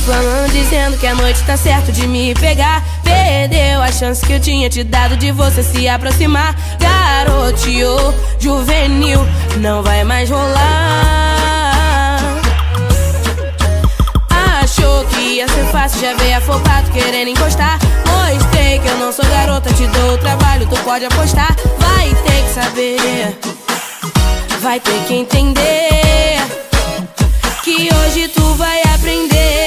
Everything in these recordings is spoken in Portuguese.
planos dizendo que a noite tá certo de me pegar. Perdeu a chance que eu tinha te dado de você se aproximar. Garoteou, juvenil, não vai mais rolar. Achou que ia ser fácil, já veio afobado querendo encostar. Mostrei que eu não sou garota, te dou o trabalho, tu pode apostar. Vai ter que saber, vai ter que entender. Que hoje tu vai aprender.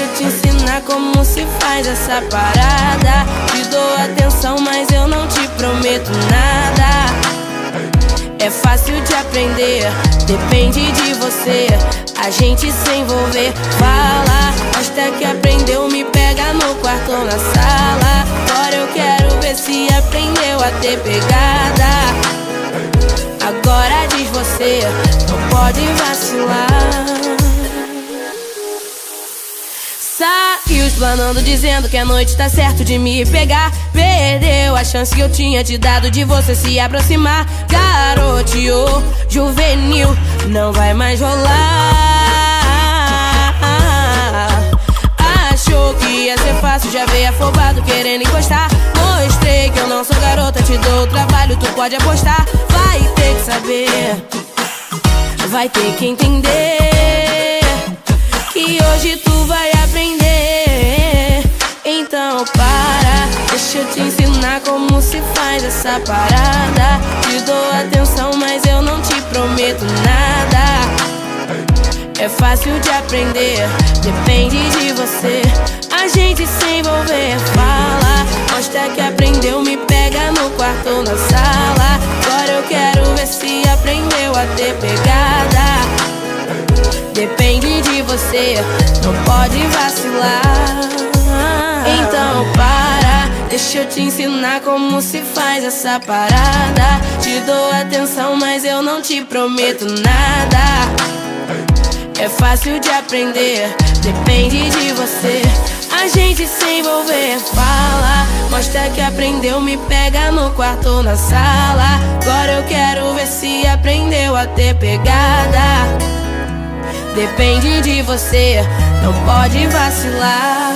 Deixa eu te ensinar como se faz essa parada. Te dou atenção, mas eu não te prometo nada. É fácil de aprender, depende de você. A gente se envolver, fala. Até que aprendeu, me pega no quarto ou na sala. Agora eu quero ver se aprendeu a ter pegada. Agora diz você, não pode vacilar. Saiu explanando, dizendo que a noite tá certo de me pegar. Perdeu a chance que eu tinha te dado de você se aproximar. Garoteou, juvenil, não vai mais rolar. Achou que ia ser fácil, já veio afobado querendo encostar. Mostrei que eu não sou garota, te dou trabalho, tu pode apostar. Vai ter que saber, vai ter que entender. Que hoje tu vai. Deixa eu te ensinar como se faz essa parada. Te dou atenção, mas eu não te prometo nada. É fácil de aprender, depende de você. A gente se envolver, fala. Mostra que aprendeu, me pega no quarto ou na sala. Agora eu quero ver se aprendeu a ter pegada. Depende de você, não pode vacilar. Então para, deixa eu te ensinar como se faz essa parada. Te dou atenção, mas eu não te prometo nada. É fácil de aprender, depende de você. A gente se envolver, fala. Mostra que aprendeu, me pega no quarto ou na sala. Agora eu quero ver se aprendeu a ter pegada. Depende de você, não pode vacilar.